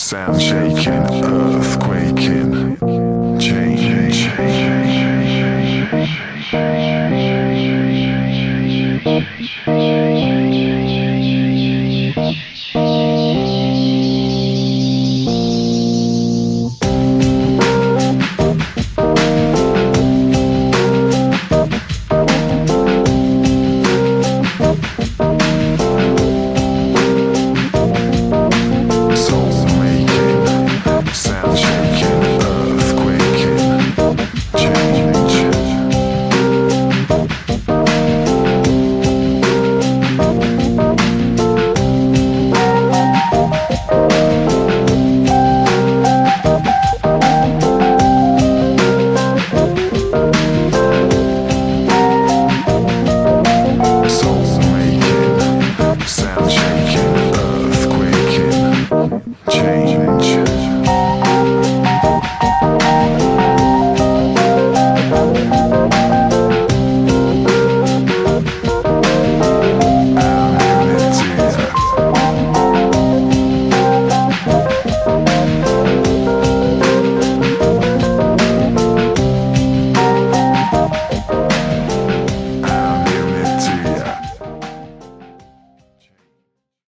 Sound shaking, earth quaking, change. Soul